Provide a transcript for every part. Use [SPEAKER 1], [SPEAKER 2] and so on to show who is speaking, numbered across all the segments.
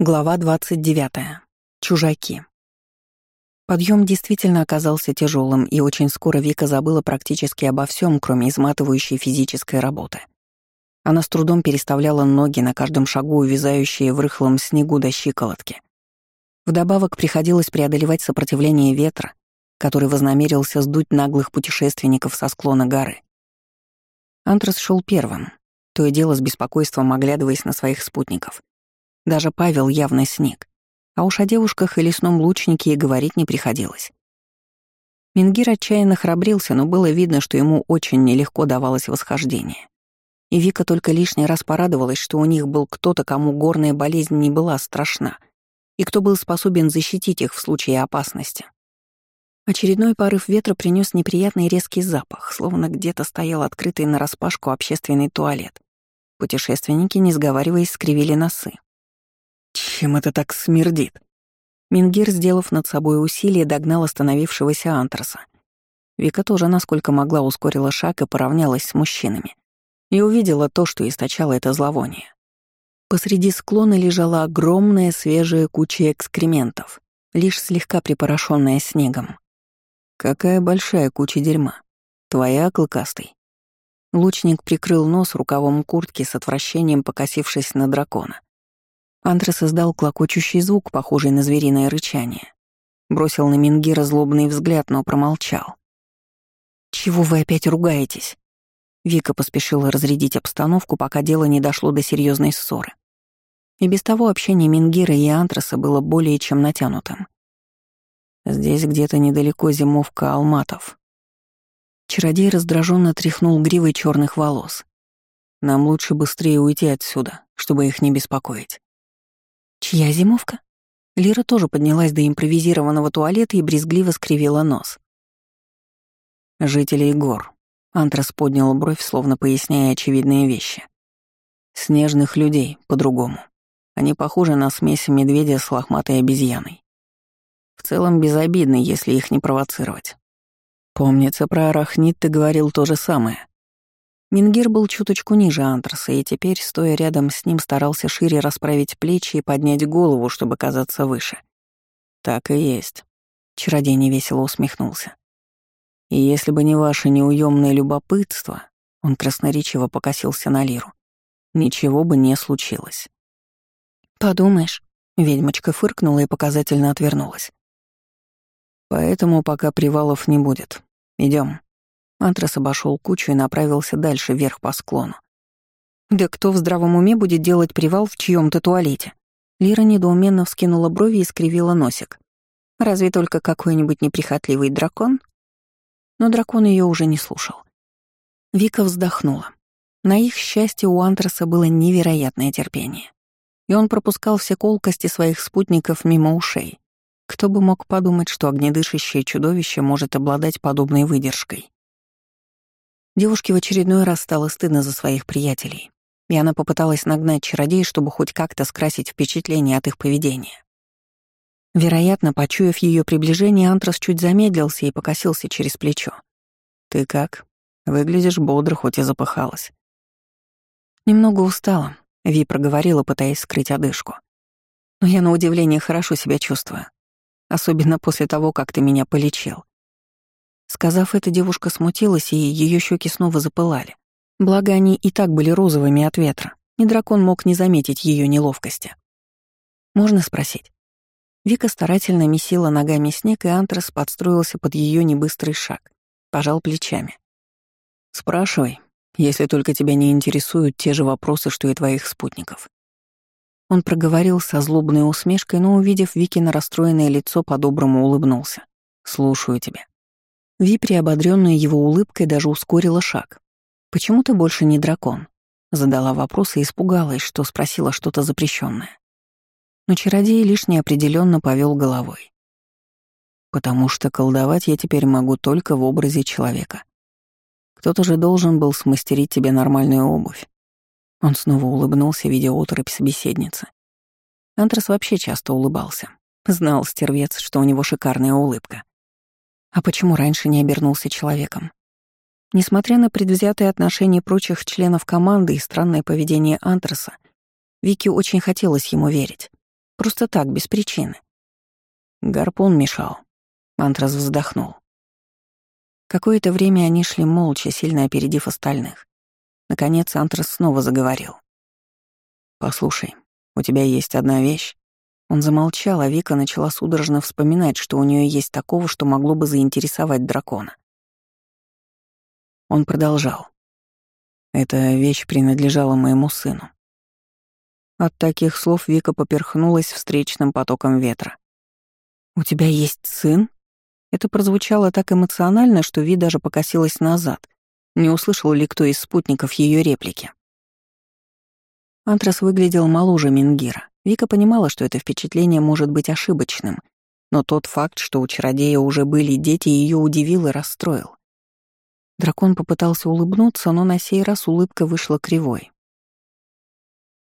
[SPEAKER 1] Глава 29. Чужаки. Подъем действительно оказался тяжелым, и очень скоро Вика забыла практически обо всем, кроме изматывающей физической работы. Она с трудом переставляла ноги на каждом шагу, увязающие в рыхлом снегу до щиколотки. Вдобавок приходилось преодолевать сопротивление ветра, который вознамерился сдуть наглых путешественников со склона горы. Антрас шел первым, то и дело с беспокойством оглядываясь на своих спутников — даже Павел явно сник. А уж о девушках и лесном лучнике и говорить не приходилось. Мингир отчаянно храбрился, но было видно, что ему очень нелегко давалось восхождение. И Вика только лишний раз порадовалась, что у них был кто-то, кому горная болезнь не была страшна, и кто был способен защитить их в случае опасности. Очередной порыв ветра принес неприятный резкий запах, словно где-то стоял открытый нараспашку общественный туалет. Путешественники, не сговариваясь, скривили носы. Чем это так смердит? Мингир, сделав над собой усилие, догнал остановившегося антраса. Вика тоже, насколько могла, ускорила шаг и поравнялась с мужчинами. И увидела то, что источало это зловоние. Посреди склона лежала огромная свежая куча экскрементов, лишь слегка припорошенная снегом. «Какая большая куча дерьма. Твоя, клыкастый?» Лучник прикрыл нос рукавом куртки с отвращением, покосившись на дракона. Антрес издал клокочущий звук, похожий на звериное рычание. Бросил на Мингира злобный взгляд, но промолчал. «Чего вы опять ругаетесь?» Вика поспешила разрядить обстановку, пока дело не дошло до серьезной ссоры. И без того общение Мингира и Антреса было более чем натянутым. Здесь где-то недалеко зимовка алматов. Чародей раздраженно тряхнул гривой черных волос. Нам лучше быстрее уйти отсюда, чтобы их не беспокоить. Чья зимовка? Лира тоже поднялась до импровизированного туалета и брезгливо скривила нос. Жителей гор. Антрас поднял бровь, словно поясняя очевидные вещи. Снежных людей, по-другому. Они похожи на смесь медведя с лохматой обезьяной. В целом безобидны, если их не провоцировать. Помнится, про арахнит ты говорил то же самое. Мингир был чуточку ниже Антраса, и теперь, стоя рядом с ним, старался шире расправить плечи и поднять голову, чтобы казаться выше. «Так и есть», — чародей невесело усмехнулся. «И если бы не ваше неуемное любопытство», — он красноречиво покосился на Лиру, — «ничего бы не случилось». «Подумаешь», — ведьмочка фыркнула и показательно отвернулась. «Поэтому пока привалов не будет. Идем. Антрас обошел кучу и направился дальше вверх по склону. «Да кто в здравом уме будет делать привал в чьем-то туалете?» Лира недоуменно вскинула брови и скривила носик. «Разве только какой-нибудь неприхотливый дракон?» Но дракон ее уже не слушал. Вика вздохнула. На их счастье у Антраса было невероятное терпение. И он пропускал все колкости своих спутников мимо ушей. Кто бы мог подумать, что огнедышащее чудовище может обладать подобной выдержкой. Девушке в очередной раз стало стыдно за своих приятелей, и она попыталась нагнать чародей, чтобы хоть как-то скрасить впечатление от их поведения. Вероятно, почуяв ее приближение, Антрас чуть замедлился и покосился через плечо. «Ты как? Выглядишь бодро, хоть и запыхалась». «Немного устала», — Ви проговорила, пытаясь скрыть одышку. «Но я, на удивление, хорошо себя чувствую. Особенно после того, как ты меня полечил. Сказав это, девушка смутилась, и ее щеки снова запылали. Благо, они и так были розовыми от ветра, и дракон мог не заметить ее неловкости. «Можно спросить?» Вика старательно месила ногами снег, и Антрас подстроился под ее небыстрый шаг, пожал плечами. «Спрашивай, если только тебя не интересуют те же вопросы, что и твоих спутников». Он проговорил со злобной усмешкой, но, увидев Викино расстроенное лицо, по-доброму улыбнулся. «Слушаю тебя». Ви, приободрённая его улыбкой, даже ускорила шаг. «Почему ты больше не дракон?» Задала вопрос и испугалась, что спросила что-то запрещенное. Но чародей лишь неопределенно повел головой. «Потому что колдовать я теперь могу только в образе человека. Кто-то же должен был смастерить тебе нормальную обувь». Он снова улыбнулся, видя оторопь собеседницы. Антрас вообще часто улыбался. Знал стервец, что у него шикарная улыбка. А почему раньше не обернулся человеком? Несмотря на предвзятые отношения прочих членов команды и странное поведение Антраса, Вики очень хотелось ему верить. Просто так, без причины. Гарпун мешал. Антрас вздохнул. Какое-то время они шли молча, сильно опередив остальных. Наконец Антрас снова заговорил. «Послушай, у тебя есть одна вещь». Он замолчал, а Вика начала судорожно вспоминать, что у нее есть такого, что могло бы заинтересовать дракона. Он продолжал. «Эта вещь принадлежала моему сыну». От таких слов Вика поперхнулась встречным потоком ветра. «У тебя есть сын?» Это прозвучало так эмоционально, что Ви даже покосилась назад. Не услышал ли кто из спутников ее реплики? Антрас выглядел моложе Мингира. Вика понимала, что это впечатление может быть ошибочным, но тот факт, что у чародея уже были дети, ее удивил и расстроил. Дракон попытался улыбнуться, но на сей раз улыбка вышла кривой.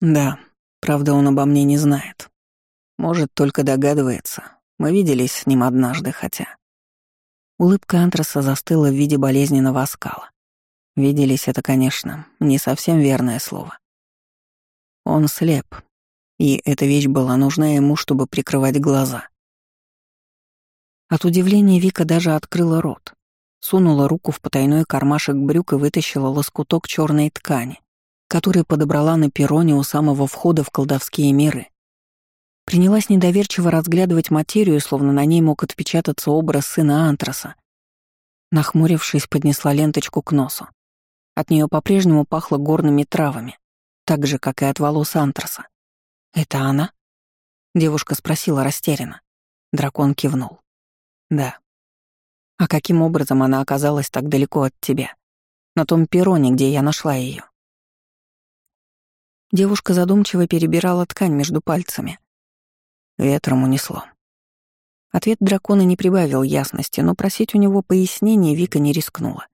[SPEAKER 1] «Да, правда, он обо мне не знает. Может, только догадывается. Мы виделись с ним однажды, хотя...» Улыбка Антраса застыла в виде болезненного оскала. Виделись это, конечно, не совсем верное слово. Он слеп, и эта вещь была нужна ему, чтобы прикрывать глаза. От удивления Вика даже открыла рот, сунула руку в потайной кармашек брюк и вытащила лоскуток черной ткани, который подобрала на перроне у самого входа в колдовские миры. Принялась недоверчиво разглядывать материю, словно на ней мог отпечататься образ сына Антраса. Нахмурившись, поднесла ленточку к носу. От нее по-прежнему пахло горными травами, так же, как и от волос Антраса. «Это она?» Девушка спросила растерянно. Дракон кивнул. «Да». «А каким образом она оказалась так далеко от тебя? На том перроне, где я нашла ее? Девушка задумчиво перебирала ткань между пальцами, Ветром унесло. Ответ дракона не прибавил ясности, но просить у него пояснения Вика не рискнула.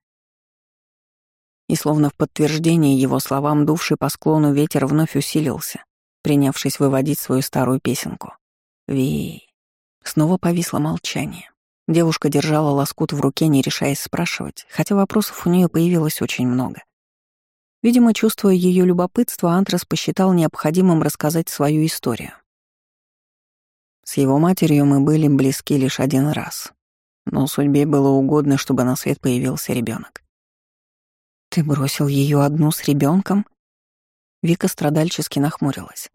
[SPEAKER 1] И словно в подтверждение его словам, дувший по склону ветер вновь усилился, принявшись выводить свою старую песенку. Ви. Снова повисло молчание. Девушка держала лоскут в руке, не решаясь спрашивать, хотя вопросов у нее появилось очень много. Видимо, чувствуя ее любопытство, Антрас посчитал необходимым рассказать свою историю. С его матерью мы были близки лишь один раз. Но судьбе было угодно, чтобы на свет появился ребенок. «Ты бросил ее одну с ребенком? Вика страдальчески нахмурилась.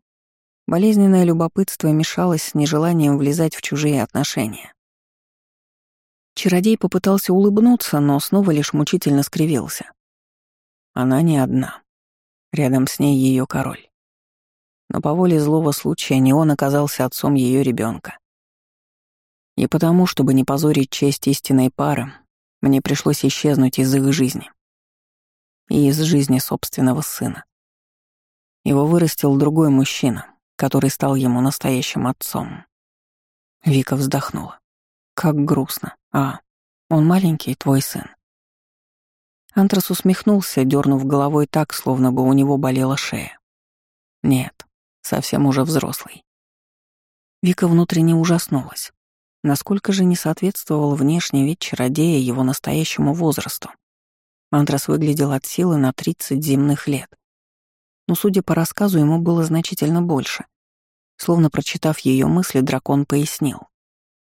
[SPEAKER 1] Болезненное любопытство мешалось с нежеланием влезать в чужие отношения. Чародей попытался улыбнуться, но снова лишь мучительно скривился. Она не одна. Рядом с ней ее король но по воле злого случая не он оказался отцом ее ребенка. И потому, чтобы не позорить честь истинной пары, мне пришлось исчезнуть из их жизни. И из жизни собственного сына. Его вырастил другой мужчина, который стал ему настоящим отцом. Вика вздохнула. Как грустно. А, он маленький, твой сын. Антрас усмехнулся, дернув головой так, словно бы у него болела шея. Нет, совсем уже взрослый. Вика внутренне ужаснулась. Насколько же не соответствовал внешний вид чародея его настоящему возрасту. Антрас выглядел от силы на 30 земных лет. Но, судя по рассказу, ему было значительно больше. Словно прочитав ее мысли, дракон пояснил.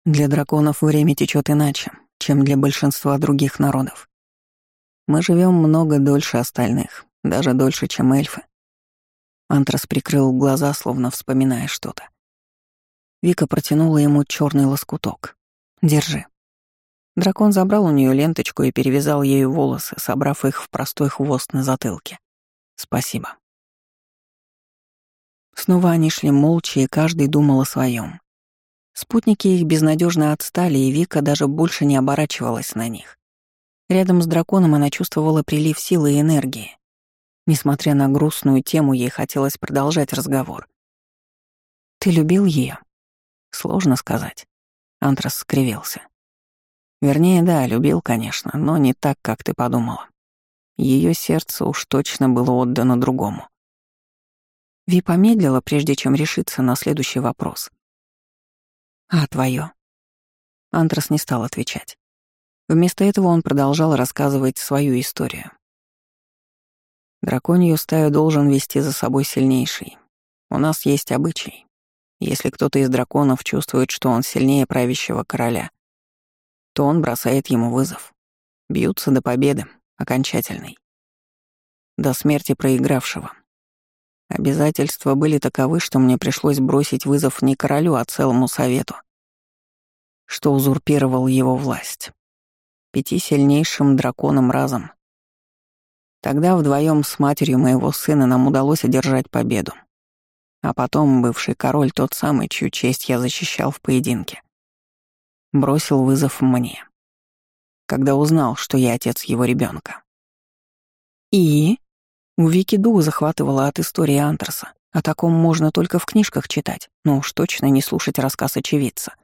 [SPEAKER 1] Для драконов время течет иначе, чем для большинства других народов. Мы живем много дольше остальных, даже дольше, чем эльфы. Антрас прикрыл глаза, словно вспоминая что-то. Вика протянула ему черный лоскуток. «Держи». Дракон забрал у нее ленточку и перевязал ею волосы, собрав их в простой хвост на затылке. «Спасибо». Снова они шли молча, и каждый думал о своем. Спутники их безнадежно отстали, и Вика даже больше не оборачивалась на них. Рядом с драконом она чувствовала прилив силы и энергии. Несмотря на грустную тему, ей хотелось продолжать разговор. «Ты любил ее? Сложно сказать. Антрас скривился. Вернее, да, любил, конечно, но не так, как ты подумала. Ее сердце уж точно было отдано другому. Ви помедлила, прежде чем решиться на следующий вопрос. «А твое? Антрас не стал отвечать. Вместо этого он продолжал рассказывать свою историю. Драконью стаю должен вести за собой сильнейший. У нас есть обычай. Если кто-то из драконов чувствует, что он сильнее правящего короля, то он бросает ему вызов. Бьются до победы, окончательной. До смерти проигравшего. Обязательства были таковы, что мне пришлось бросить вызов не королю, а целому совету, что узурпировал его власть. Пяти сильнейшим драконам разом. Тогда вдвоем с матерью моего сына нам удалось одержать победу. А потом бывший король, тот самый, чью честь я защищал в поединке, бросил вызов мне, когда узнал, что я отец его ребенка. И у Вики дух захватывала от истории Антерса. О таком можно только в книжках читать, но уж точно не слушать рассказ очевидца.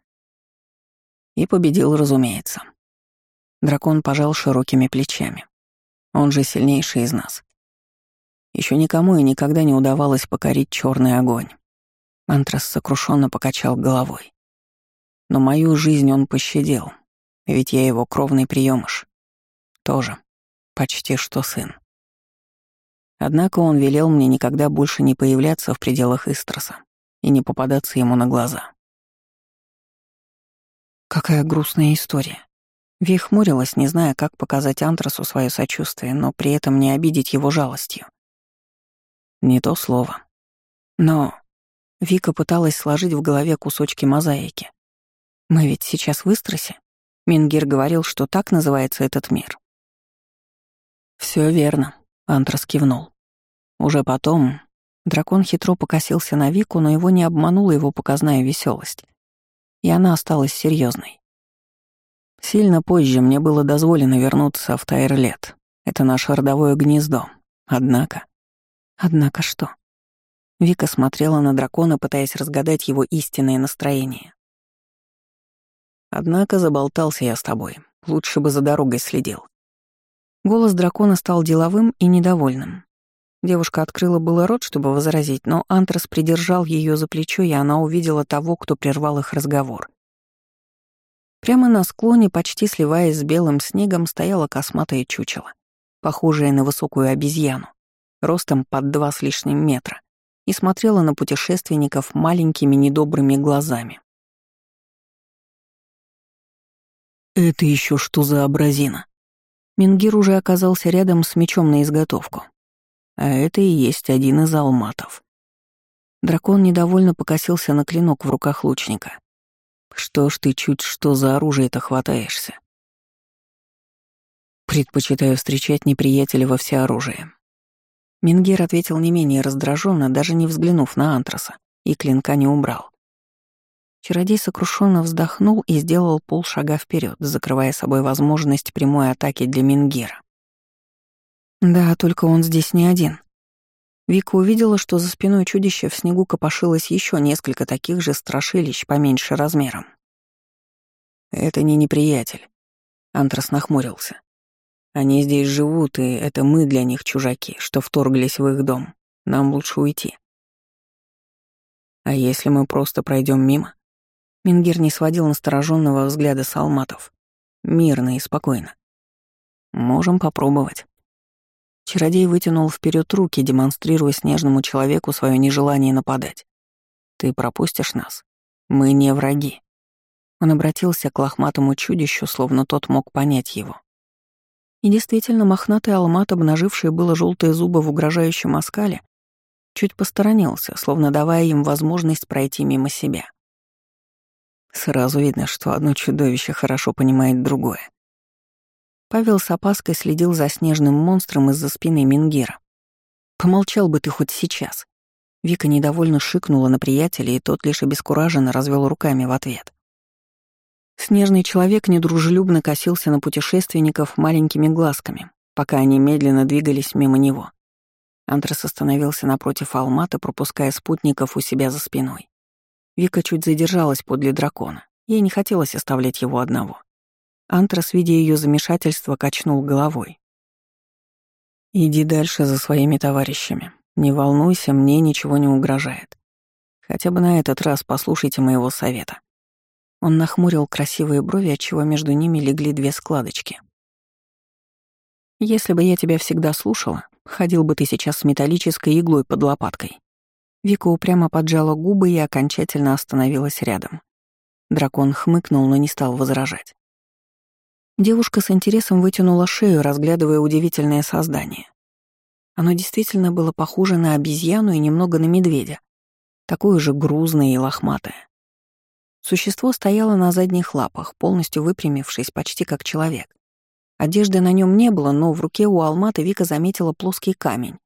[SPEAKER 1] И победил, разумеется. Дракон пожал широкими плечами. Он же сильнейший из нас. Еще никому и никогда не удавалось покорить черный огонь. Антрас сокрушенно покачал головой. Но мою жизнь он пощадил, ведь я его кровный приемыш. Тоже. Почти что сын. Однако он велел мне никогда больше не появляться в пределах Истроса и не попадаться ему на глаза. Какая грустная история. Ви хмурилась, не зная, как показать Антрасу свое сочувствие, но при этом не обидеть его жалостью. Не то слово. Но Вика пыталась сложить в голове кусочки мозаики. Мы ведь сейчас в Истросе. Мингир говорил, что так называется этот мир. Все верно, Антрас кивнул. Уже потом дракон хитро покосился на Вику, но его не обманула его показная веселость, и она осталась серьезной. Сильно позже мне было дозволено вернуться в Тайрлет. Это наше родовое гнездо. Однако... Однако что? Вика смотрела на дракона, пытаясь разгадать его истинное настроение. Однако заболтался я с тобой. Лучше бы за дорогой следил. Голос дракона стал деловым и недовольным. Девушка открыла было рот, чтобы возразить, но Антрас придержал ее за плечо, и она увидела того, кто прервал их разговор. Прямо на склоне, почти сливаясь с белым снегом, стояла косматая чучело, похожая на высокую обезьяну, ростом под два с лишним метра, и смотрела на путешественников маленькими недобрыми глазами. «Это еще что за образина?» Мингир уже оказался рядом с мечом на изготовку. А это и есть один из алматов. Дракон недовольно покосился на клинок в руках лучника. Что ж ты чуть что за оружие-то хватаешься? Предпочитаю встречать неприятеля во всеоружие. Мингир ответил не менее раздраженно, даже не взглянув на Антраса, и клинка не убрал. Чародей сокрушенно вздохнул и сделал полшага вперед, закрывая собой возможность прямой атаки для Мингира. Да, только он здесь не один. Вика увидела, что за спиной чудища в снегу копошилось еще несколько таких же страшилищ поменьше размером. «Это не неприятель», — Антрас нахмурился. «Они здесь живут, и это мы для них чужаки, что вторглись в их дом. Нам лучше уйти». «А если мы просто пройдем мимо?» Мингир не сводил настороженного взгляда с алматов. Мирно и спокойно. «Можем попробовать». Чародей вытянул вперед руки, демонстрируя снежному человеку свое нежелание нападать. «Ты пропустишь нас? Мы не враги». Он обратился к лохматому чудищу, словно тот мог понять его. И действительно, мохнатый алмат, обнаживший было желтые зубы в угрожающем оскале, чуть посторонился, словно давая им возможность пройти мимо себя. Сразу видно, что одно чудовище хорошо понимает другое. Павел с опаской следил за снежным монстром из-за спины Мингира. «Помолчал бы ты хоть сейчас». Вика недовольно шикнула на приятеля, и тот лишь обескураженно развел руками в ответ. Снежный человек недружелюбно косился на путешественников маленькими глазками, пока они медленно двигались мимо него. Антрас остановился напротив Алмата, пропуская спутников у себя за спиной. Вика чуть задержалась подле дракона. Ей не хотелось оставлять его одного. Антрас, видя ее замешательство, качнул головой. «Иди дальше за своими товарищами. Не волнуйся, мне ничего не угрожает. Хотя бы на этот раз послушайте моего совета». Он нахмурил красивые брови, отчего между ними легли две складочки. «Если бы я тебя всегда слушала, ходил бы ты сейчас с металлической иглой под лопаткой. Вика упрямо поджала губы и окончательно остановилась рядом. Дракон хмыкнул, но не стал возражать. Девушка с интересом вытянула шею, разглядывая удивительное создание. Оно действительно было похоже на обезьяну и немного на медведя, такое же грузное и лохматое. Существо стояло на задних лапах, полностью выпрямившись, почти как человек. Одежды на нем не было, но в руке у Алматы Вика заметила плоский камень,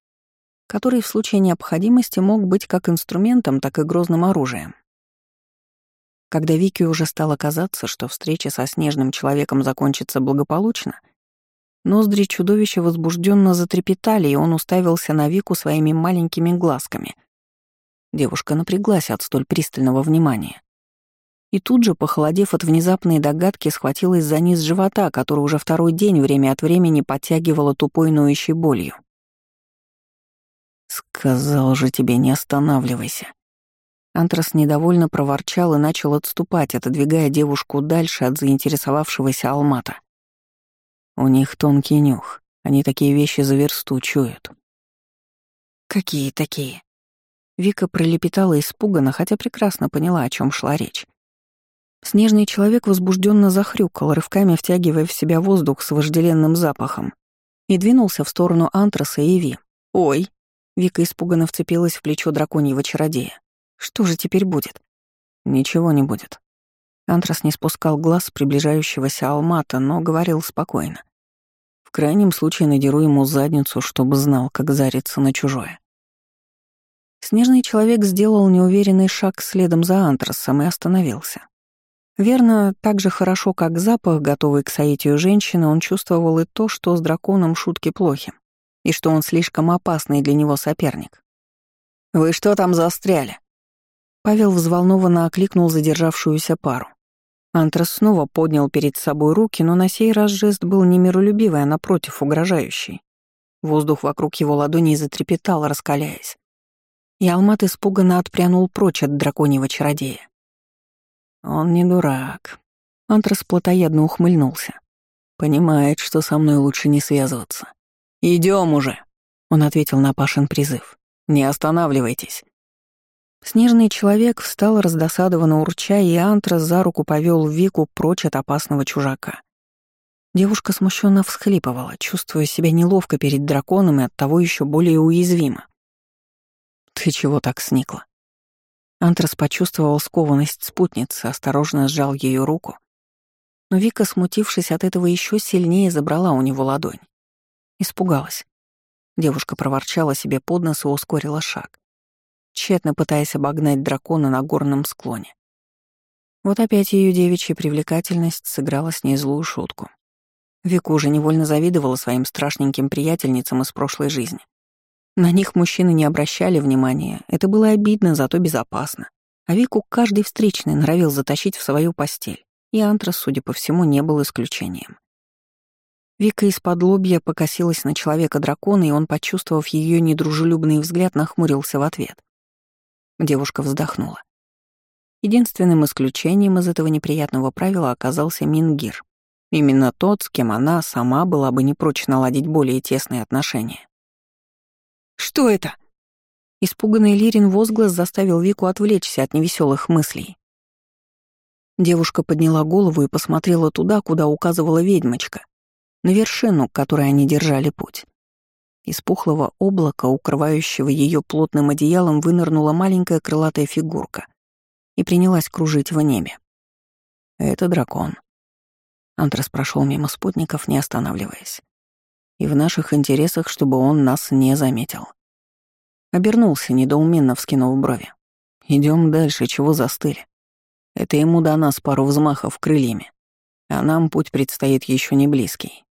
[SPEAKER 1] который в случае необходимости мог быть как инструментом, так и грозным оружием. Когда Вике уже стало казаться, что встреча со снежным человеком закончится благополучно, ноздри чудовища возбужденно затрепетали, и он уставился на Вику своими маленькими глазками. Девушка напряглась от столь пристального внимания. И тут же, похолодев от внезапной догадки, схватилась за низ живота, который уже второй день время от времени подтягивала тупой ноющей болью. «Сказал же тебе, не останавливайся», Антрас недовольно проворчал и начал отступать, отодвигая девушку дальше от заинтересовавшегося Алмата. У них тонкий нюх, они такие вещи за версту чуют. «Какие такие?» Вика пролепетала испуганно, хотя прекрасно поняла, о чем шла речь. Снежный человек возбужденно захрюкал, рывками втягивая в себя воздух с вожделенным запахом, и двинулся в сторону Антраса и Ви. «Ой!» Вика испуганно вцепилась в плечо драконьего чародея. Что же теперь будет? Ничего не будет. Антрас не спускал глаз с приближающегося Алмата, но говорил спокойно. В крайнем случае надеру ему задницу, чтобы знал, как зариться на чужое. Снежный человек сделал неуверенный шаг следом за Антрасом и остановился. Верно, так же хорошо, как запах, готовый к соитию женщины, он чувствовал и то, что с драконом шутки плохи, и что он слишком опасный для него соперник. «Вы что там застряли?» Павел взволнованно окликнул задержавшуюся пару. Антрас снова поднял перед собой руки, но на сей раз жест был не миролюбивый, а напротив угрожающий. Воздух вокруг его ладоней затрепетал, раскаляясь. И Алмат испуганно отпрянул прочь от драконьего чародея. Он не дурак. Антрас плотоядно ухмыльнулся. Понимает, что со мной лучше не связываться. Идем уже, он ответил на Пашин призыв. Не останавливайтесь. Снежный человек встал раздосадованно урча, и Антрас за руку повел Вику прочь от опасного чужака. Девушка смущенно всхлипывала, чувствуя себя неловко перед драконом и оттого еще более уязвимо. «Ты чего так сникла?» Антрас почувствовал скованность спутницы, осторожно сжал ее руку. Но Вика, смутившись от этого, еще сильнее забрала у него ладонь. Испугалась. Девушка проворчала себе под нос и ускорила шаг тщетно пытаясь обогнать дракона на горном склоне. Вот опять ее девичья привлекательность сыграла с ней злую шутку. Вика уже невольно завидовала своим страшненьким приятельницам из прошлой жизни. На них мужчины не обращали внимания, это было обидно, зато безопасно. А Вику каждый встречный норовил затащить в свою постель, и Антрас, судя по всему, не был исключением. Вика из-под лобья покосилась на человека-дракона, и он, почувствовав ее недружелюбный взгляд, нахмурился в ответ. Девушка вздохнула. Единственным исключением из этого неприятного правила оказался Мингир. Именно тот, с кем она сама была бы не прочь наладить более тесные отношения. «Что это?» Испуганный Лирин возглас заставил Вику отвлечься от невеселых мыслей. Девушка подняла голову и посмотрела туда, куда указывала ведьмочка, на вершину, к которой они держали путь. Из пухлого облака, укрывающего ее плотным одеялом, вынырнула маленькая крылатая фигурка и принялась кружить в небе. Это дракон. Антрас прошел мимо спутников, не останавливаясь. И в наших интересах, чтобы он нас не заметил. Обернулся, недоуменно вскинув брови. Идем дальше, чего застыли. Это ему до нас пару взмахов крыльями, а нам путь предстоит еще не близкий.